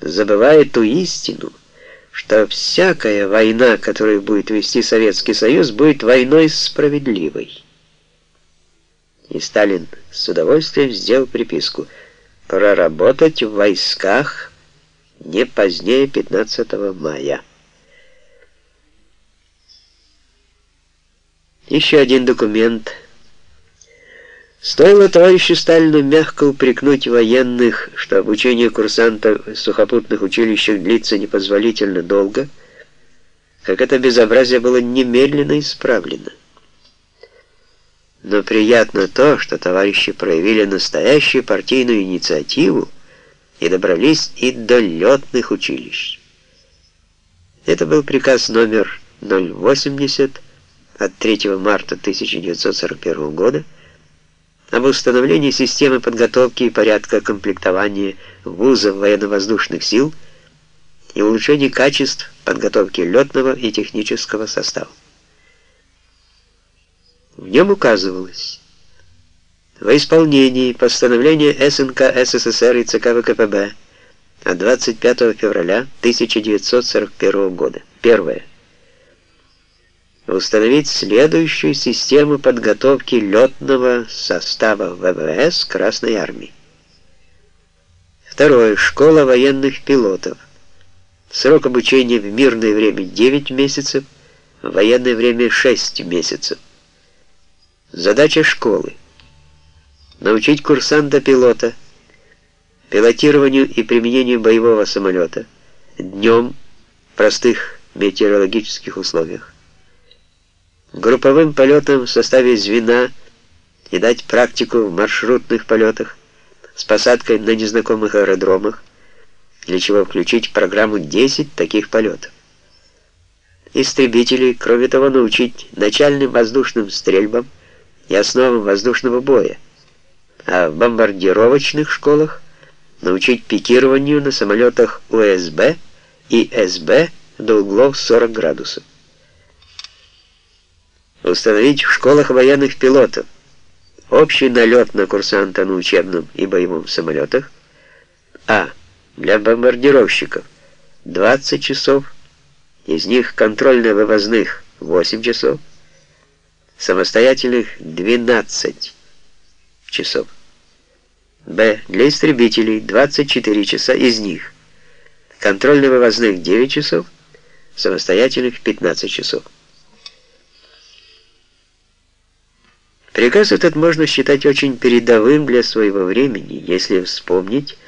забывая ту истину, что всякая война, которую будет вести Советский Союз, будет войной справедливой. И Сталин с удовольствием сделал приписку «проработать в войсках не позднее 15 мая». Еще один документ. Стоило товарищу Сталину мягко упрекнуть военных, что обучение курсантов в сухопутных училищах длится непозволительно долго, как это безобразие было немедленно исправлено. Но приятно то, что товарищи проявили настоящую партийную инициативу и добрались и до летных училищ. Это был приказ номер 080 от 3 марта 1941 года об установлении системы подготовки и порядка комплектования вузов военно-воздушных сил и улучшении качеств подготовки летного и технического состава. В нем указывалось во исполнении постановления СНК СССР и ЦК ВКПБ от 25 февраля 1941 года. Первое установить следующую систему подготовки летного состава ВВС Красной Армии. Второе. Школа военных пилотов. Срок обучения в мирное время 9 месяцев, в военное время 6 месяцев. Задача школы. Научить курсанта-пилота пилотированию и применению боевого самолета днем в простых метеорологических условиях групповым полетам в составе звена и дать практику в маршрутных полетах с посадкой на незнакомых аэродромах, для чего включить в программу 10 таких полетов. Истребителей, кроме того, научить начальным воздушным стрельбам и основам воздушного боя, а в бомбардировочных школах научить пикированию на самолетах УСБ и СБ до углов 40 градусов установить в школах военных пилотов общий налет на курсанта на учебном и боевом самолетах, а для бомбардировщиков 20 часов, из них контрольно-вывозных 8 часов, самостоятельных 12 часов. Б. Для истребителей 24 часа, из них контрольно-вывозных 9 часов, самостоятельных 15 часов. Приказ этот можно считать очень передовым для своего времени, если вспомнить,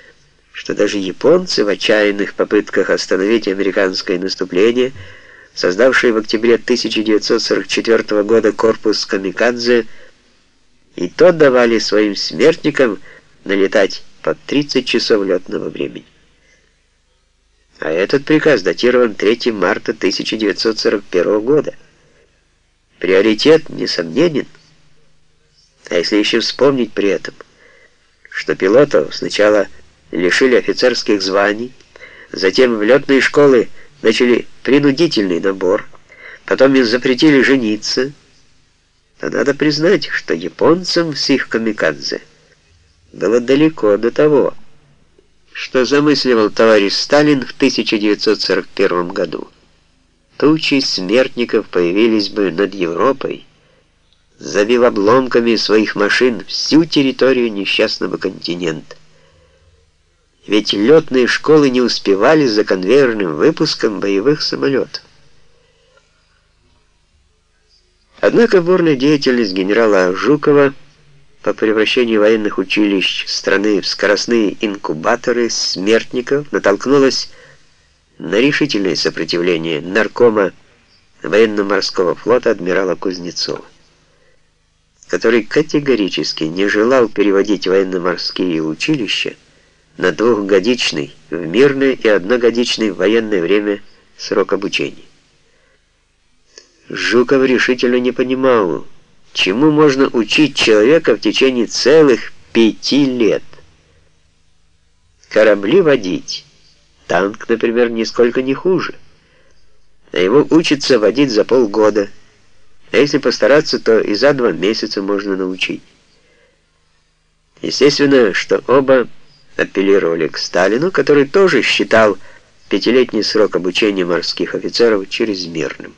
что даже японцы в отчаянных попытках остановить американское наступление, создавшие в октябре 1944 года корпус «Камикадзе», и то давали своим смертникам налетать под 30 часов летного времени. А этот приказ датирован 3 марта 1941 года. Приоритет несомненен. А если еще вспомнить при этом, что пилотов сначала лишили офицерских званий, затем в летные школы начали принудительный набор, потом им запретили жениться, то надо признать, что японцам с их камикадзе было далеко до того, что замысливал товарищ Сталин в 1941 году. Тучи смертников появились бы над Европой, забил обломками своих машин всю территорию несчастного континента. Ведь летные школы не успевали за конвейерным выпуском боевых самолетов. Однако бурная деятельность генерала Жукова по превращению военных училищ страны в скоростные инкубаторы смертников натолкнулась на решительное сопротивление наркома военно-морского флота адмирала Кузнецова который категорически не желал переводить военно-морские училища на двухгодичный в мирное и одногодичный в военное время срок обучения. Жуков решительно не понимал, чему можно учить человека в течение целых пяти лет. Корабли водить, танк, например, нисколько не хуже, а его учатся водить за полгода – а если постараться, то и за два месяца можно научить. Естественно, что оба апеллировали к Сталину, который тоже считал пятилетний срок обучения морских офицеров чрезмерным.